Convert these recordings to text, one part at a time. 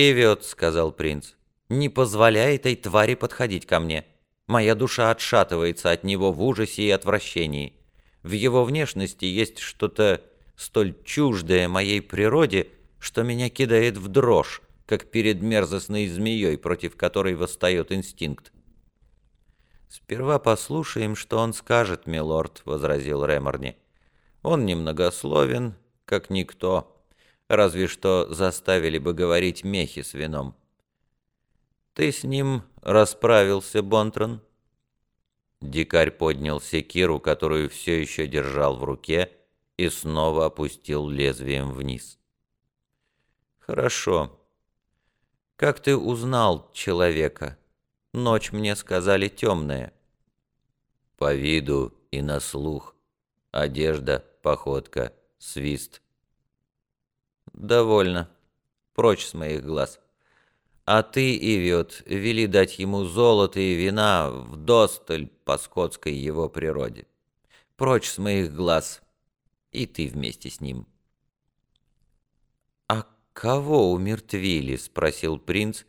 «Эвиот», — сказал принц, — «не позволяй этой твари подходить ко мне. Моя душа отшатывается от него в ужасе и отвращении. В его внешности есть что-то столь чуждое моей природе, что меня кидает в дрожь, как перед мерзостной змеей, против которой восстает инстинкт. «Сперва послушаем, что он скажет, милорд», — возразил Реморни. «Он немногословен, как никто, разве что заставили бы говорить мехи с вином». «Ты с ним расправился, Бонтрон?» Дикарь поднял секиру, которую все еще держал в руке, и снова опустил лезвием вниз. «Хорошо. Как ты узнал человека? Ночь мне сказали темная». «По виду и на слух. Одежда, походка, свист». «Довольно. Прочь с моих глаз». А ты, Ивет, вели дать ему золото и вина в досталь по скотской его природе. Прочь с моих глаз, и ты вместе с ним. «А кого умертвили?» — спросил принц,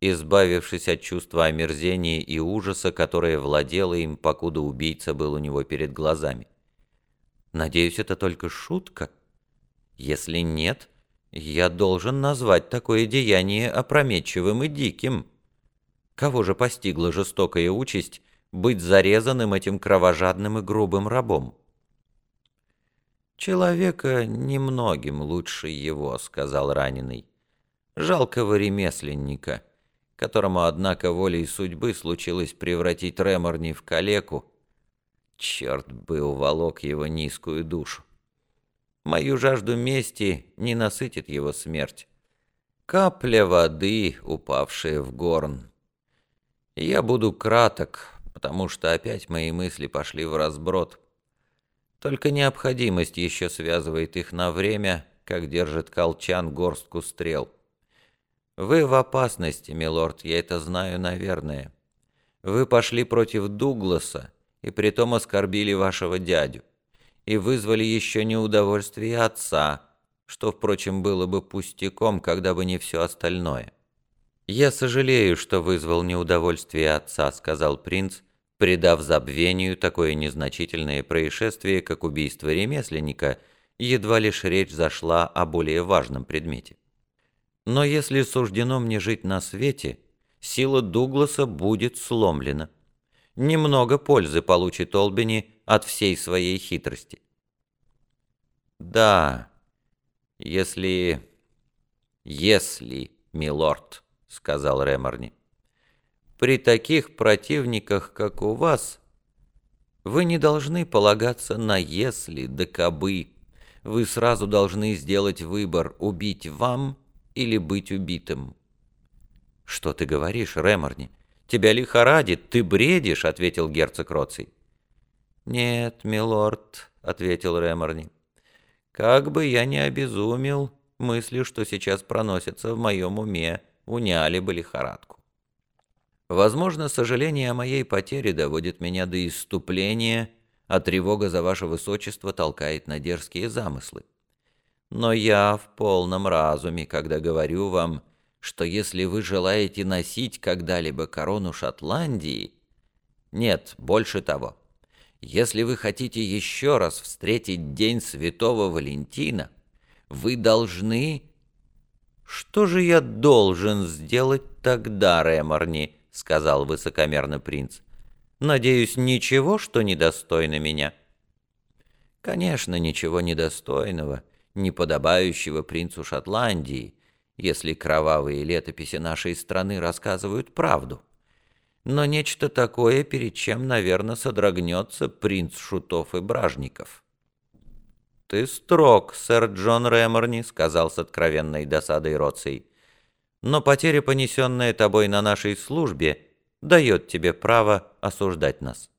избавившись от чувства омерзения и ужаса, которое владело им, покуда убийца был у него перед глазами. «Надеюсь, это только шутка? Если нет...» Я должен назвать такое деяние опрометчивым и диким. Кого же постигла жестокая участь быть зарезанным этим кровожадным и грубым рабом? «Человека немногим лучше его», — сказал раненый. «Жалкого ремесленника, которому, однако, волей судьбы случилось превратить Реморни в калеку. Черт бы уволок его низкую душу. Мою жажду мести не насытит его смерть. Капля воды, упавшая в горн. Я буду краток, потому что опять мои мысли пошли в разброд. Только необходимость еще связывает их на время, как держит колчан горстку стрел. Вы в опасности, милорд, я это знаю, наверное. Вы пошли против Дугласа и притом оскорбили вашего дядю и вызвали еще неудовольствие отца, что, впрочем, было бы пустяком, когда бы не все остальное. «Я сожалею, что вызвал неудовольствие отца», — сказал принц, придав забвению такое незначительное происшествие, как убийство ремесленника, едва лишь речь зашла о более важном предмете. «Но если суждено мне жить на свете, сила Дугласа будет сломлена. Немного пользы получит Олбини от всей своей хитрости. Да, если... если, милорд, сказал Реморни, при таких противниках, как у вас, вы не должны полагаться на «если» да «кабы». Вы сразу должны сделать выбор, убить вам или быть убитым. «Что ты говоришь, Реморни? Тебя лихорадит, ты бредишь», — ответил герцог Роций. «Нет, милорд», — ответил Реморни. «Как бы я ни обезумел, мысли, что сейчас проносятся в моем уме, уняли бы лихорадку. Возможно, сожаление о моей потере доводит меня до исступления, а тревога за ваше высочество толкает на дерзкие замыслы. Но я в полном разуме, когда говорю вам, что если вы желаете носить когда-либо корону Шотландии... Нет, больше того». Если вы хотите еще раз встретить День Святого Валентина, вы должны... «Что же я должен сделать тогда, Реморни?» — сказал высокомерно принц. «Надеюсь, ничего, что недостойно меня?» «Конечно, ничего недостойного, неподобающего принцу Шотландии, если кровавые летописи нашей страны рассказывают правду но нечто такое, перед чем, наверное, содрогнется принц шутов и бражников. «Ты строг, сэр Джон Реморни», — сказал с откровенной досадой Роций. «Но потеря, понесенная тобой на нашей службе, дает тебе право осуждать нас».